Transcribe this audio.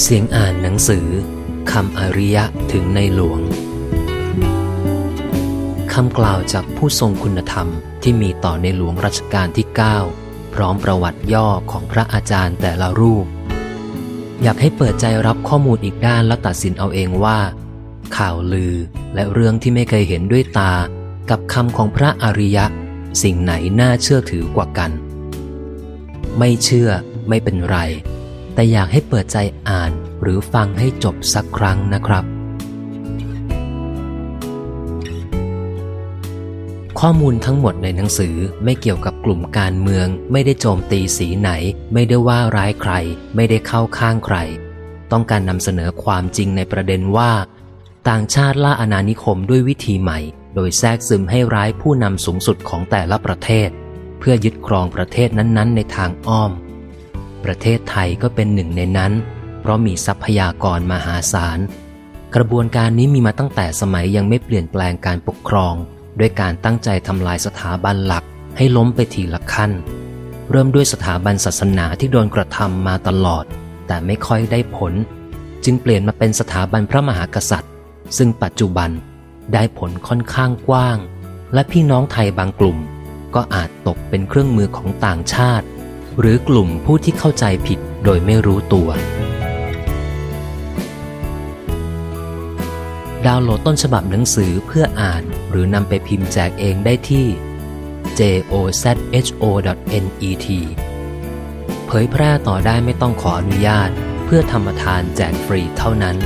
เสียงอ่านหนังสือคำอริยะถึงในหลวงคำกล่าวจากผู้ทรงคุณธรรมที่มีต่อในหลวงรัชกาลที่ 9 พร้อมประวัติย่อของพระอาจารย์แต่ละรูป อยากให้เปิดใจรับข้อมูลอีกด้านแล้วตัดสินเอาเองว่า ข่าวลือและเรื่องที่ไม่เคยเห็นด้วยตา กับคำของพระอริยะ สิ่งไหนน่าเชื่อถือกว่ากัน ไม่เชื่อไม่เป็นไร แต่อยากให้เปิดใจอ่านหรือฟังให้จบสักครั้งนะครับ ข้อมูลทั้งหมดในหนังสือไม่เกี่ยวกับกลุ่มการเมือง ไม่ได้โจมตีสีไหน ไม่ได้ว่าร้ายใคร ไม่ได้เข้าข้างใคร ต้องการนำเสนอความจริงในประเด็นว่า ต่างชาติล่าอาณานิคมด้วยวิธีใหม่ โดยแทรกซึมให้ร้ายผู้นำสูงสุดของแต่ละประเทศ เพื่อยึดครองประเทศนั้นๆ ในทางอ้อม ประเทศไทยก็เป็นหนึ่งในนั้น เพราะมีทรัพยากรมหาศาล กระบวนการนี้มีมาตั้งแต่สมัยยังไม่เปลี่ยนแปลงการปกครอง ด้วยการตั้งใจทำลายสถาบันหลักให้ล้มไปทีละขั้น เริ่มด้วยสถาบันศาสนาที่โดนกระทำมาตลอด แต่ไม่ค่อยได้ผล จึงเปลี่ยนมาเป็นสถาบันพระมหากษัตริย์ ซึ่งปัจจุบันได้ผลค่อนข้างกว้าง และพี่น้องไทยบางกลุ่ม ก็อาจตกเป็นเครื่องมือของต่างชาติ หรือกลุ่มผู้ที่เข้าใจผิดโดยไม่รู้ตัว ดาวน์โหลดต้นฉบับหนังสือเพื่ออ่านหรือนำไปพิมพ์แจกเองได้ที่ jozho.net เผยแพร่ต่อได้ไม่ต้องขออนุญาต เพื่อธรรมทานแจกฟรีเท่านั้น